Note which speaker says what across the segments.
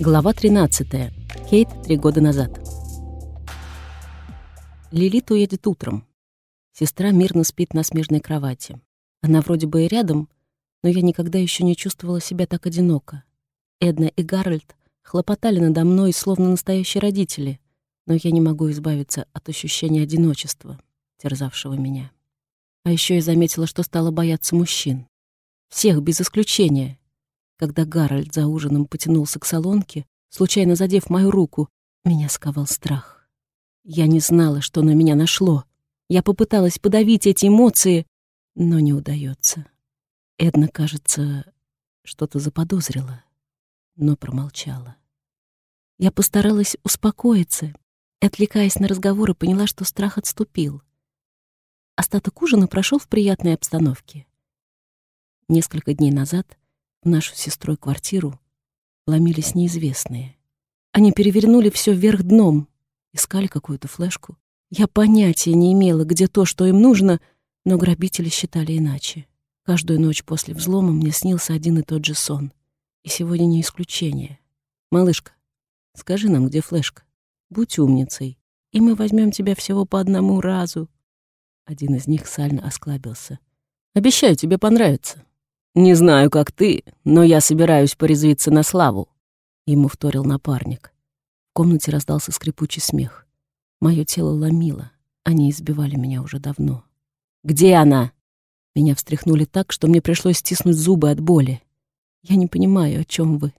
Speaker 1: Глава 13. Кейт три года назад. Лилит уедет утром. Сестра мирно спит на смежной кровати. Она вроде бы и рядом, но я никогда еще не чувствовала себя так одиноко. Эдна и Гарольд хлопотали надо мной, словно настоящие родители, но я не могу избавиться от ощущения одиночества, терзавшего меня. А еще я заметила, что стала бояться мужчин. Всех без исключения — когда Гарольд за ужином потянулся к салонке, случайно задев мою руку, меня сковал страх. Я не знала, что на меня нашло. Я попыталась подавить эти эмоции, но не удается. Эдна, кажется, что-то заподозрила, но промолчала. Я постаралась успокоиться и, отвлекаясь на разговоры, поняла, что страх отступил. Остаток ужина прошел в приятной обстановке. Несколько дней назад в нашу сестрой квартиру ломились неизвестные. Они перевернули все вверх дном, искали какую-то флешку. Я понятия не имела, где то, что им нужно, но грабители считали иначе. Каждую ночь после взлома мне снился один и тот же сон. И сегодня не исключение. «Малышка, скажи нам, где флешка? Будь умницей, и мы возьмем тебя всего по одному разу». Один из них сально осклабился. «Обещаю, тебе понравится». «Не знаю, как ты, но я собираюсь порезвиться на славу», — ему вторил напарник. В комнате раздался скрипучий смех. Мое тело ломило. Они избивали меня уже давно. «Где она?» Меня встряхнули так, что мне пришлось стиснуть зубы от боли. «Я не понимаю, о чем вы».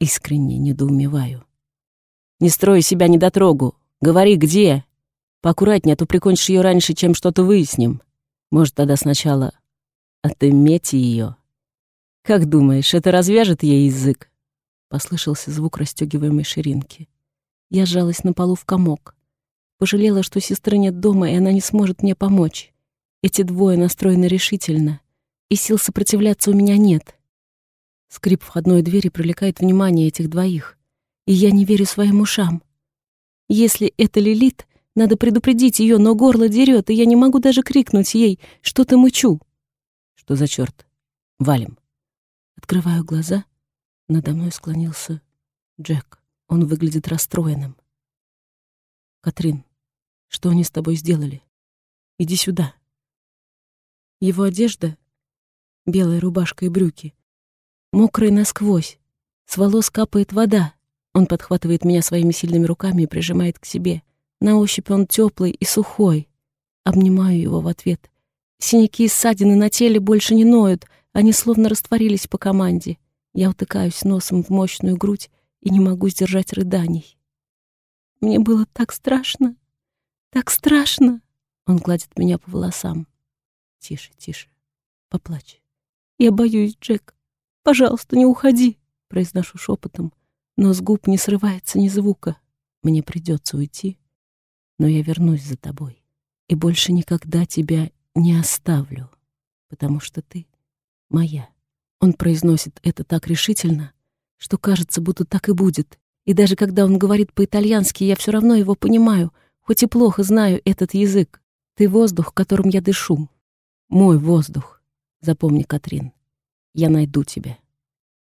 Speaker 1: Искренне недоумеваю. «Не строй себя недотрогу. Говори, где. Поаккуратнее, а то прикончишь ее раньше, чем что-то выясним. Может, тогда сначала отыметь ее». «Как думаешь, это развяжет ей язык?» Послышался звук расстегиваемой ширинки. Я сжалась на полу в комок. Пожалела, что сестры нет дома, и она не сможет мне помочь. Эти двое настроены решительно, и сил сопротивляться у меня нет. Скрип входной двери привлекает внимание этих двоих, и я не верю своим ушам. Если это Лилит, надо предупредить ее, но горло дерет, и я не могу даже крикнуть ей, что-то мычу. Что за черт? Валим. Открываю глаза. Надо мной склонился Джек. Он выглядит расстроенным. «Катрин, что они с тобой сделали? Иди сюда». Его одежда — белая рубашка и брюки, мокрая насквозь, с волос капает вода. Он подхватывает меня своими сильными руками и прижимает к себе. На ощупь он теплый и сухой. Обнимаю его в ответ. Синяки и ссадины на теле больше не ноют — они словно растворились по команде. Я утыкаюсь носом в мощную грудь и не могу сдержать рыданий. Мне было так страшно, так страшно. Он гладит меня по волосам. Тише, тише, поплачь. Я боюсь, Джек. Пожалуйста, не уходи, произношу шепотом, но с губ не срывается ни звука. Мне придется уйти, но я вернусь за тобой и больше никогда тебя не оставлю, потому что ты моя. Он произносит это так решительно, что кажется, будто так и будет. И даже когда он говорит по-итальянски, я все равно его понимаю, хоть и плохо знаю этот язык. Ты воздух, которым я дышу. Мой воздух. Запомни, Катрин. Я найду тебя.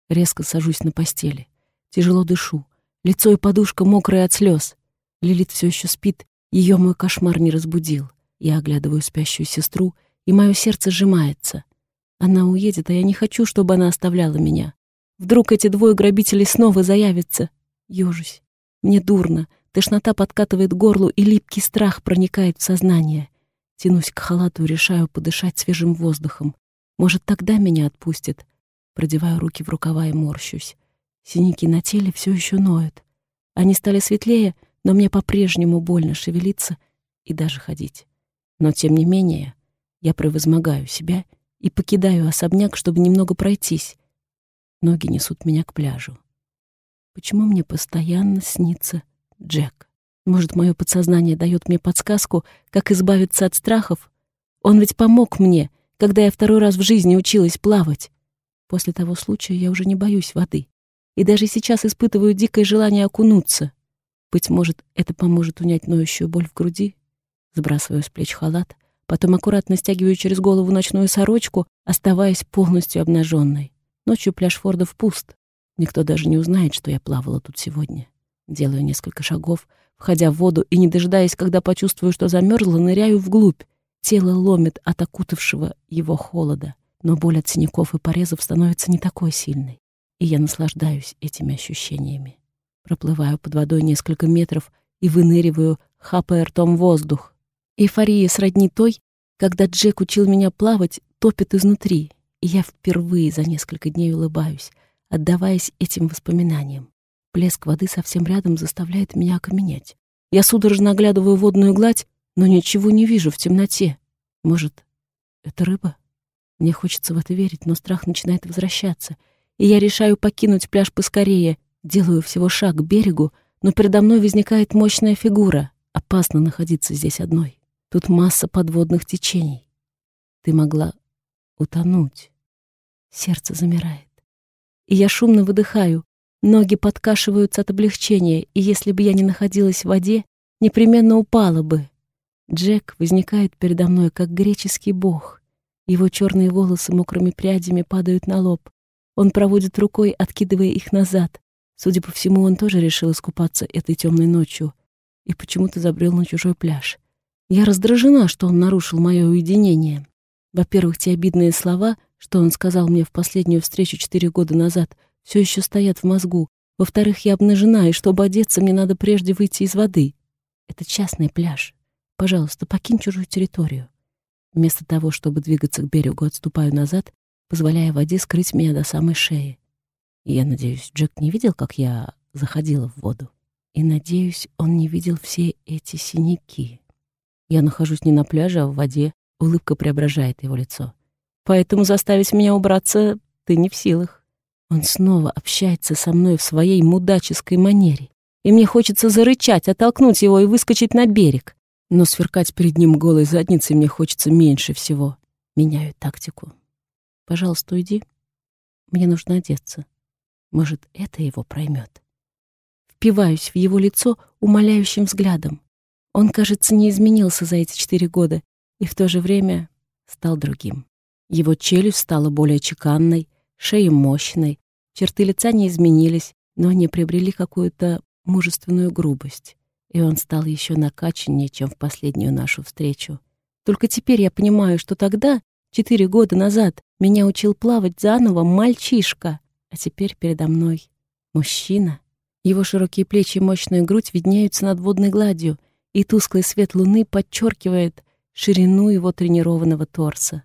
Speaker 1: Резко сажусь на постели. Тяжело дышу. Лицо и подушка мокрые от слез. Лилит все еще спит. Ее мой кошмар не разбудил. Я оглядываю спящую сестру, и мое сердце сжимается. Она уедет, а я не хочу, чтобы она оставляла меня. Вдруг эти двое грабителей снова заявятся. Ёжусь. Мне дурно. Тошнота подкатывает горло, и липкий страх проникает в сознание. Тянусь к халату и решаю подышать свежим воздухом. Может, тогда меня отпустит. Продеваю руки в рукава и морщусь. Синяки на теле все еще ноют. Они стали светлее, но мне по-прежнему больно шевелиться и даже ходить. Но, тем не менее, я превозмогаю себя — покидаю особняк, чтобы немного пройтись. Ноги несут меня к пляжу. Почему мне постоянно снится Джек? Может, мое подсознание дает мне подсказку, как избавиться от страхов? Он ведь помог мне, когда я второй раз в жизни училась плавать. После того случая я уже не боюсь воды. И даже сейчас испытываю дикое желание окунуться. Быть может, это поможет унять ноющую боль в груди? Сбрасываю с плеч халат — Потом аккуратно стягиваю через голову ночную сорочку, оставаясь полностью обнаженной. Ночью пляж Фордов пуст. Никто даже не узнает, что я плавала тут сегодня. Делаю несколько шагов, входя в воду и, не дожидаясь, когда почувствую, что замерзла, ныряю вглубь. Тело ломит от окутавшего его холода, но боль от синяков и порезов становится не такой сильной, и я наслаждаюсь этими ощущениями. Проплываю под водой несколько метров и выныриваю, хапая ртом воздух. Эйфория сродни той, когда Джек учил меня плавать, топит изнутри, и я впервые за несколько дней улыбаюсь, отдаваясь этим воспоминаниям. Плеск воды совсем рядом заставляет меня окаменеть. Я судорожно оглядываю водную гладь, но ничего не вижу в темноте. Может, это рыба? Мне хочется в это верить, но страх начинает возвращаться, и я решаю покинуть пляж поскорее. Делаю всего шаг к берегу, но передо мной возникает мощная фигура. Опасно находиться здесь одной. Тут масса подводных течений. Ты могла утонуть. Сердце замирает. И я шумно выдыхаю. Ноги подкашиваются от облегчения, и если бы я не находилась в воде, непременно упала бы. Джек возникает передо мной, как греческий бог. Его черные волосы мокрыми прядями падают на лоб. Он проводит рукой, откидывая их назад. Судя по всему, он тоже решил искупаться этой темной ночью и почему-то забрел на чужой пляж. Я раздражена, что он нарушил мое уединение. Во-первых, те обидные слова, что он сказал мне в последнюю встречу четыре года назад, все еще стоят в мозгу. Во-вторых, я обнажена, и чтобы одеться, мне надо прежде выйти из воды. Это частный пляж. Пожалуйста, покинь чужую территорию. Вместо того, чтобы двигаться к берегу, отступаю назад, позволяя воде скрыть меня до самой шеи. Я надеюсь, Джек не видел, как я заходила в воду. И надеюсь, он не видел все эти синяки. Я нахожусь не на пляже, а в воде. Улыбка преображает его лицо. Поэтому заставить меня убраться ты не в силах. Он снова общается со мной в своей мудаческой манере. И мне хочется зарычать, оттолкнуть его и выскочить на берег. Но сверкать перед ним голой задницей мне хочется меньше всего. Меняю тактику. Пожалуйста, уйди. Мне нужно одеться. Может, это его проймет. Впиваюсь в его лицо умоляющим взглядом. Он, кажется, не изменился за эти четыре года и в то же время стал другим. Его челюсть стала более чеканной, шея мощной, черты лица не изменились, но они приобрели какую-то мужественную грубость, и он стал еще накачаннее, чем в последнюю нашу встречу. Только теперь я понимаю, что тогда, четыре года назад, меня учил плавать заново мальчишка, а теперь передо мной мужчина. Его широкие плечи и мощная грудь виднеются над водной гладью, и тусклый свет луны подчеркивает ширину его тренированного торса.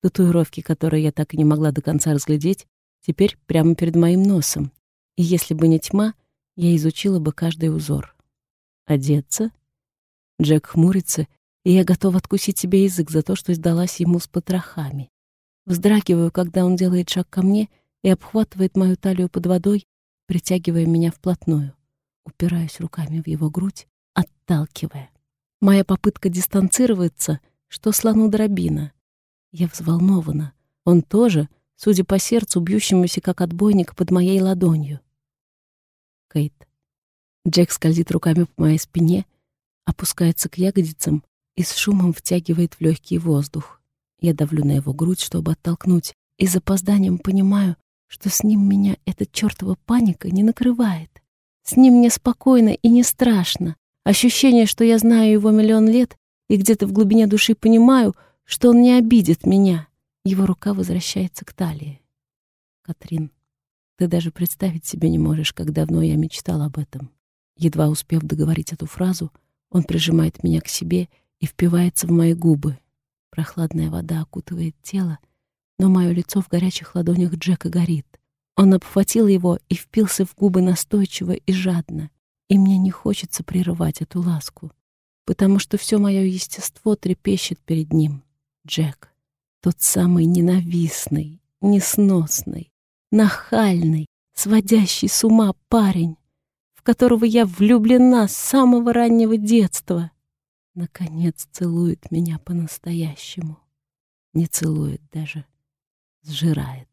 Speaker 1: Татуировки, которые я так и не могла до конца разглядеть, теперь прямо перед моим носом. И если бы не тьма, я изучила бы каждый узор. Одеться? Джек хмурится, и я готова откусить себе язык за то, что сдалась ему с потрохами. Вздрагиваю, когда он делает шаг ко мне и обхватывает мою талию под водой, притягивая меня вплотную. Упираюсь руками в его грудь, отталкивая. Моя попытка дистанцироваться, что слону дробина — я взволнована. Он тоже, судя по сердцу, бьющемуся как отбойник под моей ладонью. Кейт. Джек скользит руками по моей спине, опускается к ягодицам и с шумом втягивает в легкий воздух. Я давлю на его грудь, чтобы оттолкнуть, и с опозданием понимаю, что с ним меня эта чертова паника не накрывает. С ним мне спокойно и не страшно. Ощущение, что я знаю его миллион лет и где-то в глубине души понимаю — что он не обидит меня. Его рука возвращается к талии. Катрин, ты даже представить себе не можешь, как давно я мечтал об этом. Едва успев договорить эту фразу, он прижимает меня к себе и впивается в мои губы. Прохладная вода окутывает тело, но мое лицо в горячих ладонях Джека горит. Он обхватил его и впился в губы настойчиво и жадно, и мне не хочется прерывать эту ласку, потому что все мое естество трепещет перед ним. Джек. Тот самый ненавистный, несносный, нахальный, сводящий с ума парень, в которого я влюблена с самого раннего детства. Наконец целует меня по-настоящему. Не целует даже, сжирает.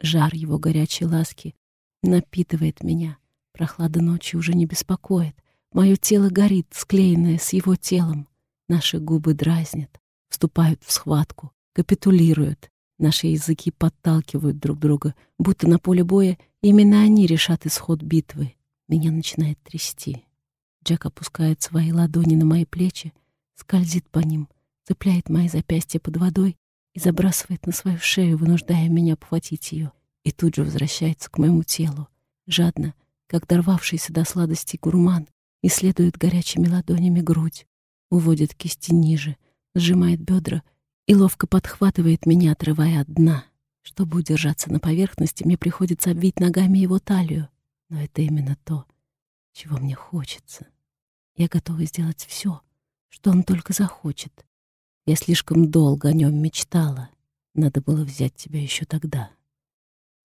Speaker 1: Жар его горячей ласки напитывает меня. Прохлада ночи уже не беспокоит. Мое тело горит, склеенное с его телом. Наши губы дразнят вступают в схватку, капитулируют. Наши языки подталкивают друг друга, будто на поле боя именно они решат исход битвы. Меня начинает трясти. Джек опускает свои ладони на мои плечи, скользит по ним, цепляет мои запястья под водой и забрасывает на свою шею, вынуждая меня обхватить ее, и тут же возвращается к моему телу, жадно, как дорвавшийся до сладости гурман, исследует горячими ладонями грудь, уводит кисти ниже, сжимает бедра и ловко подхватывает меня, отрывая от дна. Чтобы удержаться на поверхности, мне приходится обвить ногами его талию. Но это именно то, чего мне хочется. Я готова сделать все, что он только захочет. Я слишком долго о нем мечтала. Надо было взять тебя еще тогда.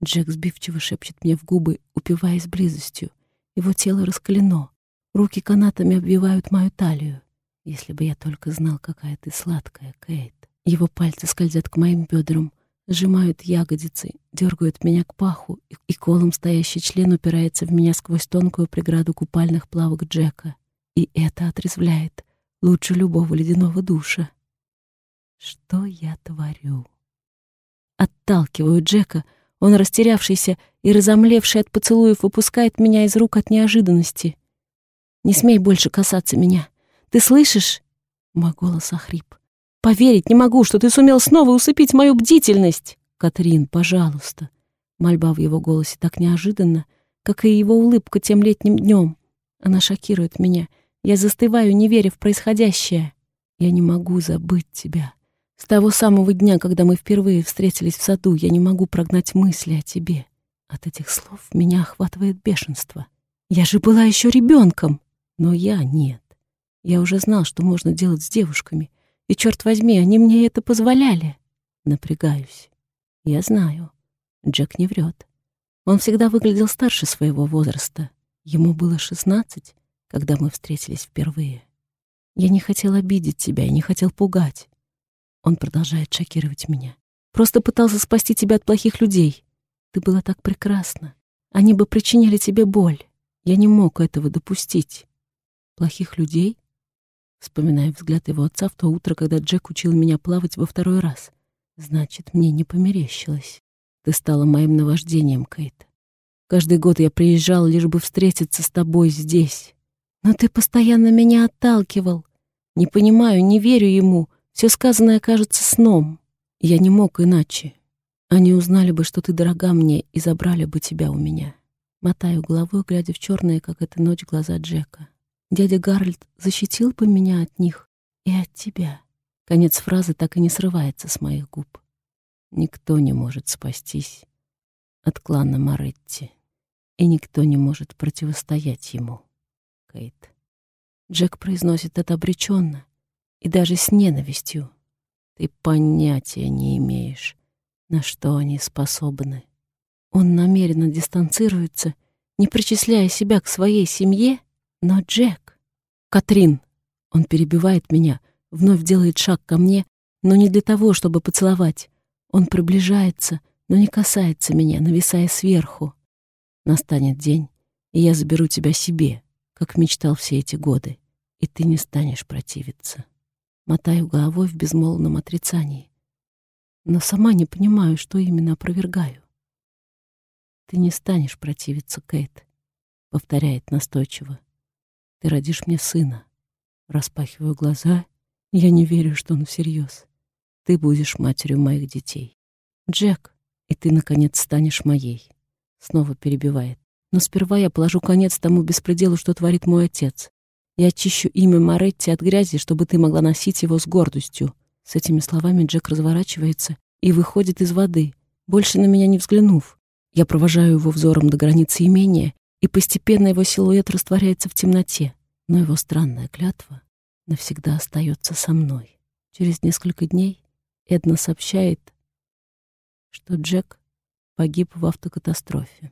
Speaker 1: Джек сбивчиво шепчет мне в губы, упиваясь близостью. Его тело раскалено. Руки канатами обвивают мою талию. Если бы я только знал, какая ты сладкая, Кейт. Его пальцы скользят к моим бедрам, сжимают ягодицы, дергают меня к паху, и колом стоящий член упирается в меня сквозь тонкую преграду купальных плавок Джека. И это отрезвляет лучше любого ледяного душа. Что я творю? Отталкиваю Джека, он, растерявшийся и разомлевший от поцелуев, выпускает меня из рук от неожиданности. «Не смей больше касаться меня. Ты слышишь?» Мой голос охрип. Поверить не могу, что ты сумел снова усыпить мою бдительность. Катрин, пожалуйста. Мольба в его голосе так неожиданно, как и его улыбка тем летним днем. Она шокирует меня. Я застываю, не веря в происходящее. Я не могу забыть тебя. С того самого дня, когда мы впервые встретились в саду, я не могу прогнать мысли о тебе. От этих слов меня охватывает бешенство. Я же была еще ребенком, но я нет. Я уже знал, что можно делать с девушками — и, черт возьми, они мне это позволяли. Напрягаюсь. Я знаю. Джек не врет. Он всегда выглядел старше своего возраста. Ему было шестнадцать, когда мы встретились впервые. Я не хотел обидеть тебя и не хотел пугать. Он продолжает шокировать меня. Просто пытался спасти тебя от плохих людей. Ты была так прекрасна. Они бы причиняли тебе боль. Я не мог этого допустить. Плохих людей? Вспоминая взгляд его отца в то утро, когда Джек учил меня плавать во второй раз. Значит, мне не померещилось. Ты стала моим наваждением, Кейт. Каждый год я приезжал, лишь бы встретиться с тобой здесь. Но ты постоянно меня отталкивал. Не понимаю, не верю ему. Все сказанное кажется сном. Я не мог иначе. Они узнали бы, что ты дорога мне, и забрали бы тебя у меня. Мотаю головой, глядя в черные, как эта ночь, глаза Джека. Дядя Гарольд защитил бы меня от них и от тебя. Конец фразы так и не срывается с моих губ. Никто не может спастись от клана Моретти, и никто не может противостоять ему, Кейт. Джек произносит это обреченно и даже с ненавистью. Ты понятия не имеешь, на что они способны. Он намеренно дистанцируется, не причисляя себя к своей семье, но Джек... Катрин! Он перебивает меня, вновь делает шаг ко мне, но не для того, чтобы поцеловать. Он приближается, но не касается меня, нависая сверху. Настанет день, и я заберу тебя себе, как мечтал все эти годы, и ты не станешь противиться. Мотаю головой в безмолвном отрицании, но сама не понимаю, что именно опровергаю. «Ты не станешь противиться, Кейт», — повторяет настойчиво. Ты родишь мне сына. Распахиваю глаза. Я не верю, что он всерьез. Ты будешь матерью моих детей. Джек, и ты, наконец, станешь моей. Снова перебивает. Но сперва я положу конец тому беспределу, что творит мой отец. Я очищу имя Моретти от грязи, чтобы ты могла носить его с гордостью. С этими словами Джек разворачивается и выходит из воды, больше на меня не взглянув. Я провожаю его взором до границы имения и постепенно его силуэт растворяется в темноте, но его странная клятва навсегда остается со мной. Через несколько дней Эдна сообщает, что Джек погиб в автокатастрофе.